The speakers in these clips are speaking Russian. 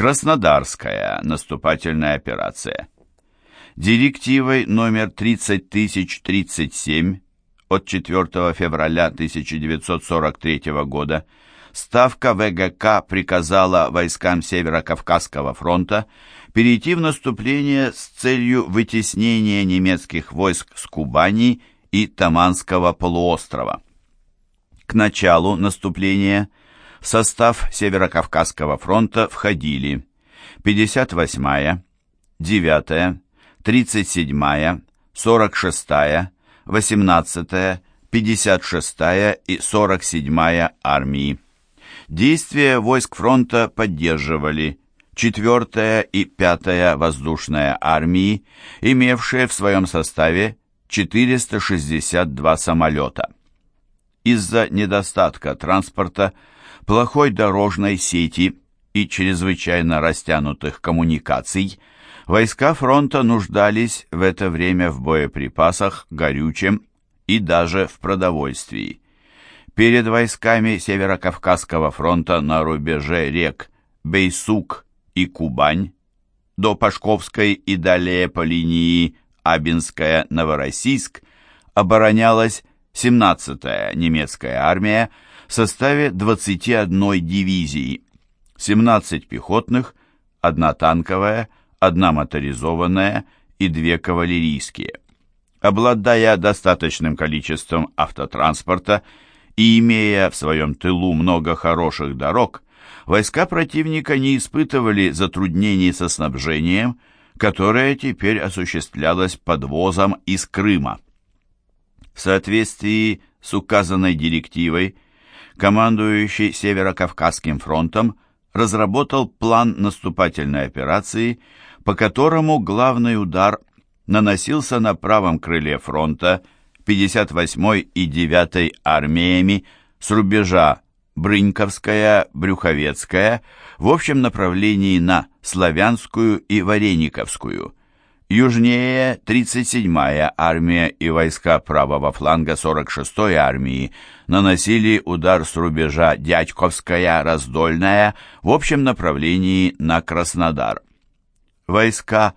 Краснодарская наступательная операция. Директивой номер 30037 от 4 февраля 1943 года Ставка ВГК приказала войскам Северо-Кавказского фронта перейти в наступление с целью вытеснения немецких войск с Кубани и Таманского полуострова. К началу наступления в состав Северо-Кавказского фронта входили 58-я, 9-я, 37-я, 46-я, 18-я, 56-я и 47-я армии. Действия войск фронта поддерживали 4-я и 5-я воздушная армии, имевшие в своем составе 462 самолета. Из-за недостатка транспорта, плохой дорожной сети и чрезвычайно растянутых коммуникаций, войска фронта нуждались в это время в боеприпасах, горючем и даже в продовольствии. Перед войсками Северо-Кавказского фронта на рубеже рек Бейсук и Кубань до Пашковской и далее по линии Абинская-Новороссийск оборонялась 17-я немецкая армия в составе 21 дивизии, 17 пехотных, одна танковая, одна моторизованная и две кавалерийские. Обладая достаточным количеством автотранспорта и имея в своем тылу много хороших дорог, войска противника не испытывали затруднений со снабжением, которое теперь осуществлялось подвозом из Крыма. В соответствии с указанной директивой, командующий Северо-Кавказским фронтом разработал план наступательной операции, по которому главный удар наносился на правом крыле фронта 58-й и 9-й армиями с рубежа Брыньковская, Брюховецкая в общем направлении на Славянскую и Варениковскую. Южнее 37-я армия и войска правого фланга 46-й армии наносили удар с рубежа Дядьковская, Раздольная в общем направлении на Краснодар. Войска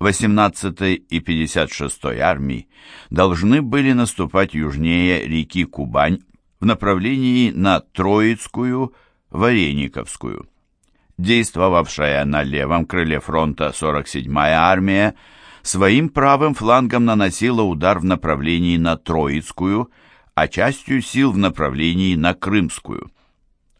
18-й и 56-й армии должны были наступать южнее реки Кубань в направлении на Троицкую, Варениковскую. Действовавшая на левом крыле фронта 47-я армия своим правым флангом наносила удар в направлении на Троицкую, а частью сил в направлении на Крымскую.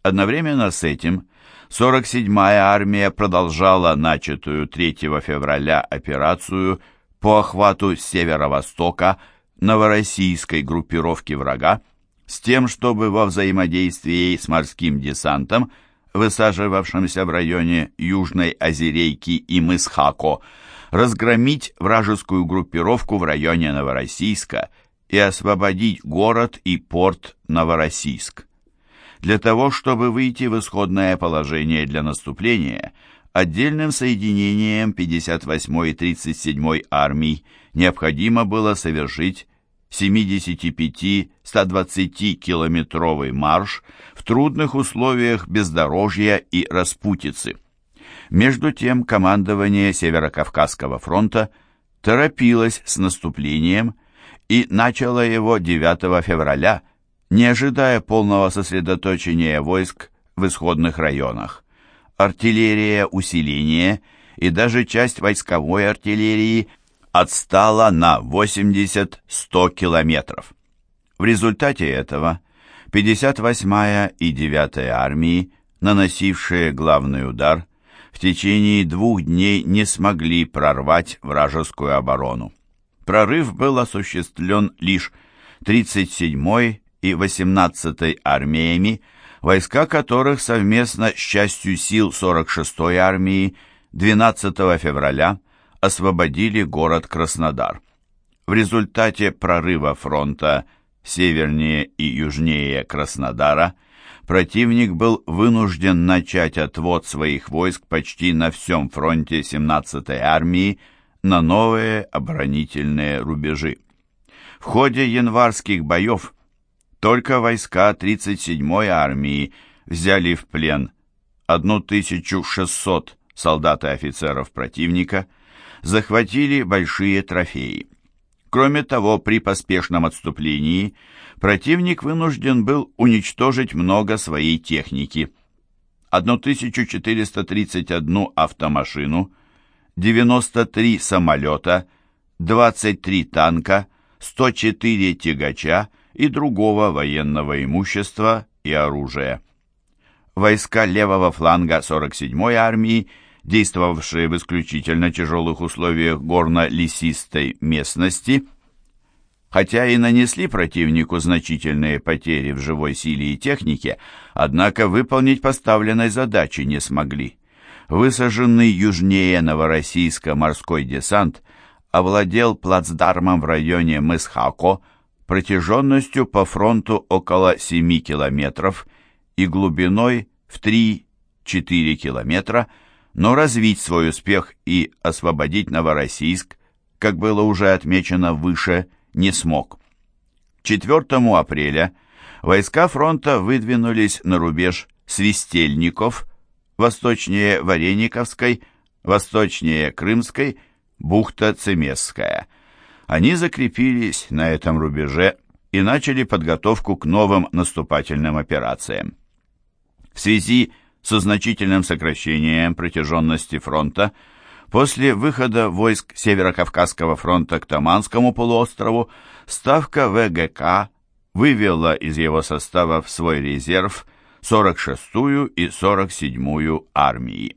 Одновременно с этим 47-я армия продолжала начатую 3 февраля операцию по охвату с северо-востока новороссийской группировки врага с тем, чтобы во взаимодействии с морским десантом, высаживавшимся в районе Южной Озерейки и Мысхако, разгромить вражескую группировку в районе Новороссийска и освободить город и порт Новороссийск. Для того, чтобы выйти в исходное положение для наступления, отдельным соединением 58-й и 37-й армий необходимо было совершить 75-120-километровый марш в трудных условиях бездорожья и распутицы. Между тем командование Северо-Кавказского фронта торопилось с наступлением и начало его 9 февраля – не ожидая полного сосредоточения войск в исходных районах. Артиллерия усиления и даже часть войсковой артиллерии отстала на 80-100 километров. В результате этого 58-я и 9-я армии, наносившие главный удар, в течение двух дней не смогли прорвать вражескую оборону. Прорыв был осуществлен лишь 37-й и 18-й армиями, войска которых совместно с частью сил 46-й армии 12 февраля освободили город Краснодар. В результате прорыва фронта севернее и южнее Краснодара противник был вынужден начать отвод своих войск почти на всем фронте 17-й армии на новые оборонительные рубежи. В ходе январских боев только войска 37-й армии взяли в плен 1600 солдат и офицеров противника, захватили большие трофеи. Кроме того, при поспешном отступлении противник вынужден был уничтожить много своей техники. 1431 автомашину, 93 самолета, 23 танка, 104 тягача и другого военного имущества и оружия. Войска левого фланга 47-й армии, действовавшие в исключительно тяжелых условиях горно-лесистой местности, хотя и нанесли противнику значительные потери в живой силе и технике, однако выполнить поставленной задачи не смогли. Высаженный южнее Новороссийска морской десант овладел плацдармом в районе Мысхако протяженностью по фронту около 7 километров и глубиной в 3-4 километра, но развить свой успех и освободить Новороссийск, как было уже отмечено выше, не смог. 4 апреля войска фронта выдвинулись на рубеж Свистельников, восточнее Варениковской, восточнее Крымской, бухта Цемесская. Они закрепились на этом рубеже и начали подготовку к новым наступательным операциям. В связи со значительным сокращением протяженности фронта После выхода войск Северо-Кавказского фронта к Таманскому полуострову Ставка ВГК вывела из его состава в свой резерв 46-ю и 47-ю армии.